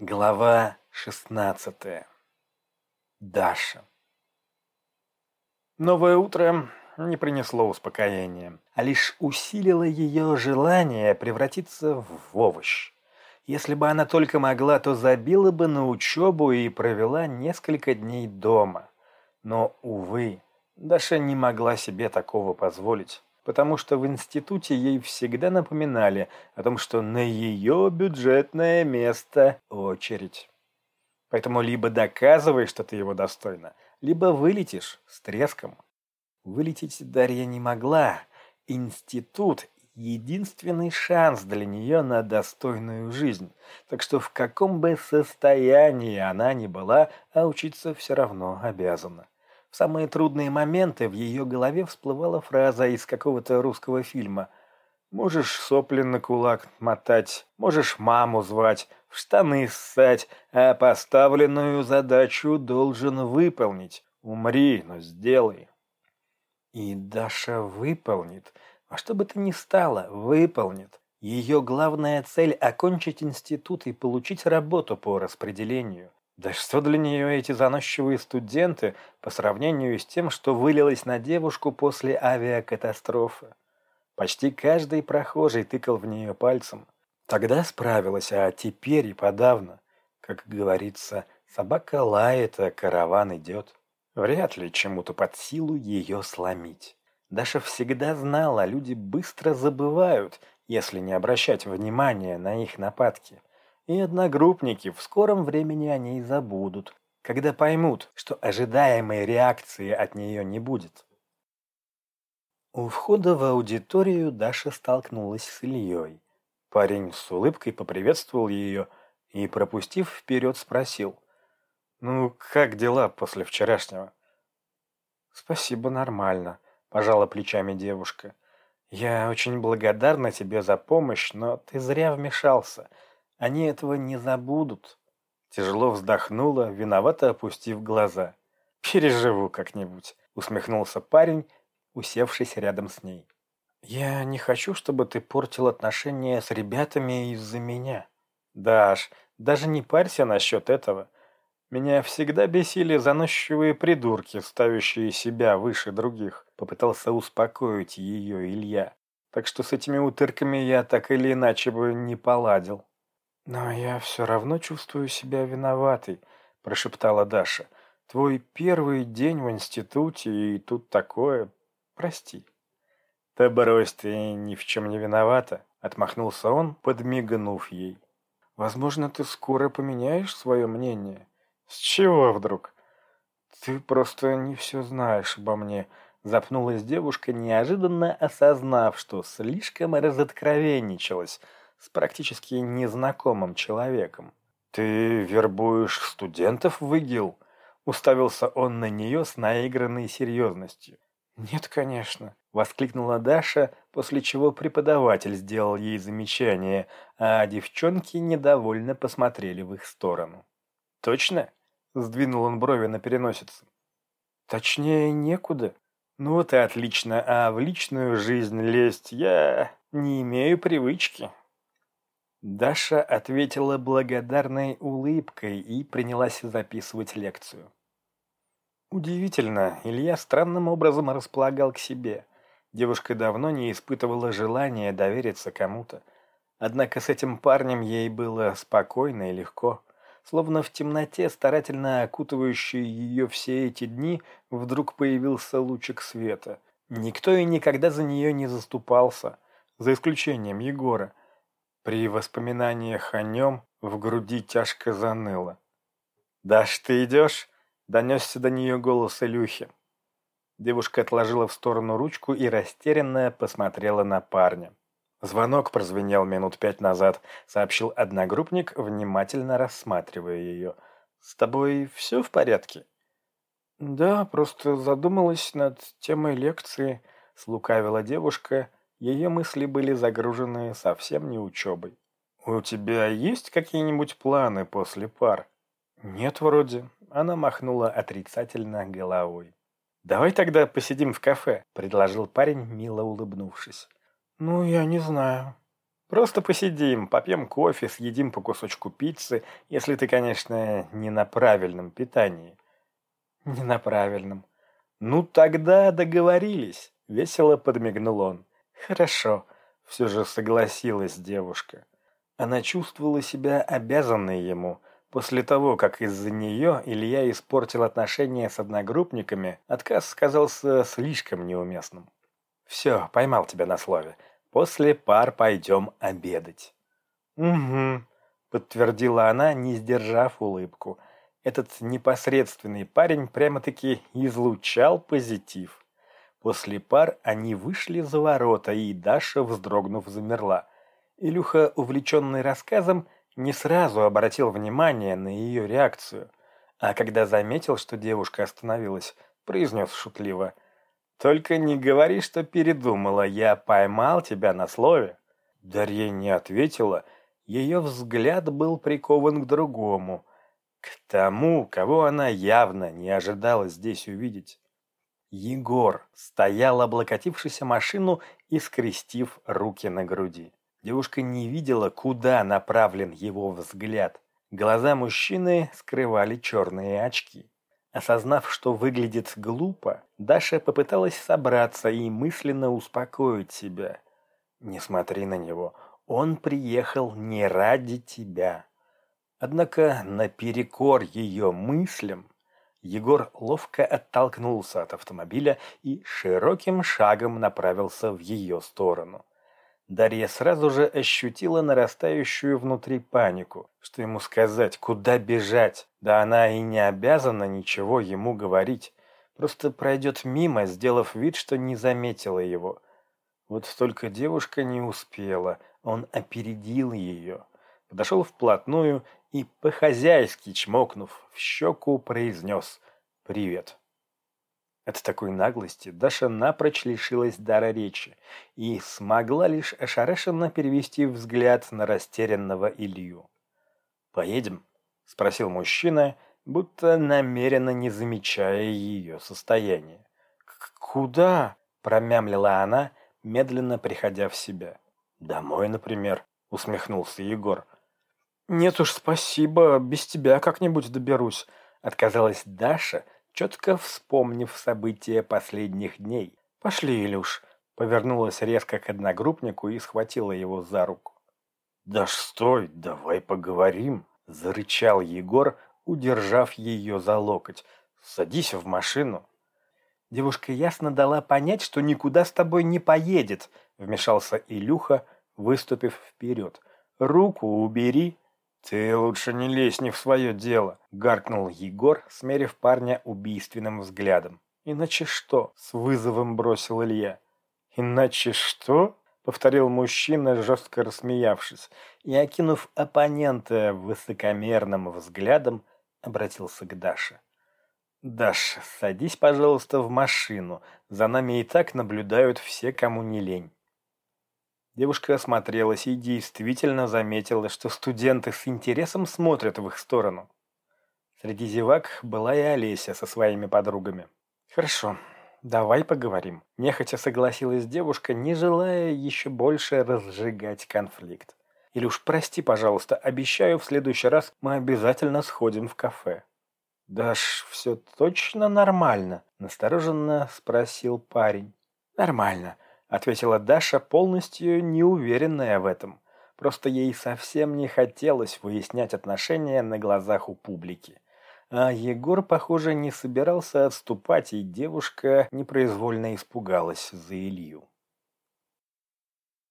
Глава шестнадцатая. Даша. Новое утро не принесло успокоения, а лишь усилило ее желание превратиться в овощ. Если бы она только могла, то забила бы на учебу и провела несколько дней дома. Но, увы, Даша не могла себе такого позволить потому что в институте ей всегда напоминали о том, что на ее бюджетное место очередь. Поэтому либо доказывай, что ты его достойна, либо вылетишь с треском. Вылететь Дарья не могла. Институт — единственный шанс для нее на достойную жизнь. Так что в каком бы состоянии она ни была, а учиться все равно обязана. В самые трудные моменты в ее голове всплывала фраза из какого-то русского фильма. «Можешь сопли на кулак мотать, можешь маму звать, в штаны ссать, а поставленную задачу должен выполнить. Умри, но сделай». И Даша выполнит. А что бы то ни стало, выполнит. Ее главная цель – окончить институт и получить работу по распределению. Да что для нее эти заносчивые студенты по сравнению с тем, что вылилось на девушку после авиакатастрофы? Почти каждый прохожий тыкал в нее пальцем. Тогда справилась, а теперь и подавно. Как говорится, собака лает, а караван идет. Вряд ли чему-то под силу ее сломить. Даша всегда знала, люди быстро забывают, если не обращать внимания на их нападки – и одногруппники в скором времени о ней забудут, когда поймут, что ожидаемой реакции от нее не будет. У входа в аудиторию Даша столкнулась с Ильей. Парень с улыбкой поприветствовал ее и, пропустив вперед, спросил. «Ну, как дела после вчерашнего?» «Спасибо, нормально», – пожала плечами девушка. «Я очень благодарна тебе за помощь, но ты зря вмешался. Они этого не забудут. Тяжело вздохнула, виновато опустив глаза. «Переживу как-нибудь», — усмехнулся парень, усевшись рядом с ней. «Я не хочу, чтобы ты портил отношения с ребятами из-за меня. Даш, даже не парься насчет этого. Меня всегда бесили заносчивые придурки, ставящие себя выше других», — попытался успокоить ее Илья. «Так что с этими утырками я так или иначе бы не поладил». «Но я все равно чувствую себя виноватой», – прошептала Даша. «Твой первый день в институте, и тут такое. Прости». «Да брось, ты ни в чем не виновата», – отмахнулся он, подмигнув ей. «Возможно, ты скоро поменяешь свое мнение». «С чего вдруг?» «Ты просто не все знаешь обо мне», – запнулась девушка, неожиданно осознав, что слишком разоткровенничалась – с практически незнакомым человеком. «Ты вербуешь студентов в ИГИЛ?» Уставился он на нее с наигранной серьезностью. «Нет, конечно», — воскликнула Даша, после чего преподаватель сделал ей замечание, а девчонки недовольно посмотрели в их сторону. «Точно?» — сдвинул он брови на переносице. «Точнее, некуда. Ну вот и отлично, а в личную жизнь лезть я не имею привычки». Даша ответила благодарной улыбкой и принялась записывать лекцию. Удивительно, Илья странным образом располагал к себе. Девушка давно не испытывала желания довериться кому-то. Однако с этим парнем ей было спокойно и легко. Словно в темноте, старательно окутывающей ее все эти дни, вдруг появился лучик света. Никто и никогда за нее не заступался, за исключением Егора – при воспоминаниях о нем в груди тяжко заныло. «Даш, ты идешь?» — донесся до нее голос Илюхи. Девушка отложила в сторону ручку и растерянная посмотрела на парня. Звонок прозвенел минут пять назад, сообщил одногруппник, внимательно рассматривая ее. «С тобой все в порядке?» «Да, просто задумалась над темой лекции», — слукавила девушка ее мысли были загружены совсем не учебой. «У тебя есть какие-нибудь планы после пар?» «Нет, вроде». Она махнула отрицательно головой. «Давай тогда посидим в кафе», — предложил парень, мило улыбнувшись. «Ну, я не знаю». Просто посидим, попьем кофе, съедим по кусочку пиццы, если ты, конечно, не на правильном питании. Не на правильном. Ну тогда договорились, весело подмигнул он. Хорошо, все же согласилась девушка. Она чувствовала себя обязанной ему. После того, как из-за нее Илья испортил отношения с одногруппниками, отказ казался слишком неуместным. «Все, поймал тебя на слове. После пар пойдем обедать». «Угу», — подтвердила она, не сдержав улыбку. Этот непосредственный парень прямо-таки излучал позитив. После пар они вышли за ворота, и Даша, вздрогнув, замерла. Илюха, увлеченный рассказом, не сразу обратил внимание на ее реакцию, а когда заметил, что девушка остановилась, произнес шутливо — только не говори, что передумала, я поймал тебя на слове. Дарья не ответила, ее взгляд был прикован к другому, к тому, кого она явно не ожидала здесь увидеть. Егор стоял, облокотившийся машину и скрестив руки на груди. Девушка не видела, куда направлен его взгляд. Глаза мужчины скрывали черные очки. Осознав, что выглядит глупо, Даша попыталась собраться и мысленно успокоить себя. «Не смотри на него, он приехал не ради тебя». Однако наперекор ее мыслям Егор ловко оттолкнулся от автомобиля и широким шагом направился в ее сторону. Дарья сразу же ощутила нарастающую внутри панику. Что ему сказать, куда бежать? Да она и не обязана ничего ему говорить. Просто пройдет мимо, сделав вид, что не заметила его. Вот только девушка не успела. Он опередил ее. Подошел вплотную и, по-хозяйски чмокнув в щеку, произнес «Привет». От такой наглости Даша напрочь лишилась дара речи и смогла лишь ошарашенно перевести взгляд на растерянного Илью. «Поедем?» — спросил мужчина, будто намеренно не замечая ее состояние. «Куда?» — промямлила она, медленно приходя в себя. «Домой, например», — усмехнулся Егор. «Нет уж, спасибо, без тебя как-нибудь доберусь», — отказалась Даша, четко вспомнив события последних дней. «Пошли, Илюш!» Повернулась резко к одногруппнику и схватила его за руку. «Да стой, давай поговорим!» – зарычал Егор, удержав ее за локоть. «Садись в машину!» Девушка ясно дала понять, что никуда с тобой не поедет, вмешался Илюха, выступив вперед. «Руку убери!» «Ты лучше не лезь не в свое дело», — гаркнул Егор, смерив парня убийственным взглядом. «Иначе что?» — с вызовом бросил Илья. «Иначе что?» — повторил мужчина, жестко рассмеявшись, и, окинув оппонента высокомерным взглядом, обратился к Даше. «Даш, садись, пожалуйста, в машину. За нами и так наблюдают все, кому не лень». Девушка осмотрелась и действительно заметила, что студенты с интересом смотрят в их сторону. Среди зевак была и Олеся со своими подругами. «Хорошо, давай поговорим», – нехотя согласилась девушка, не желая еще больше разжигать конфликт. «Или уж прости, пожалуйста, обещаю, в следующий раз мы обязательно сходим в кафе». «Даш, все точно нормально?» – настороженно спросил парень. «Нормально», ответила Даша, полностью неуверенная в этом. Просто ей совсем не хотелось выяснять отношения на глазах у публики. А Егор, похоже, не собирался отступать, и девушка непроизвольно испугалась за Илью.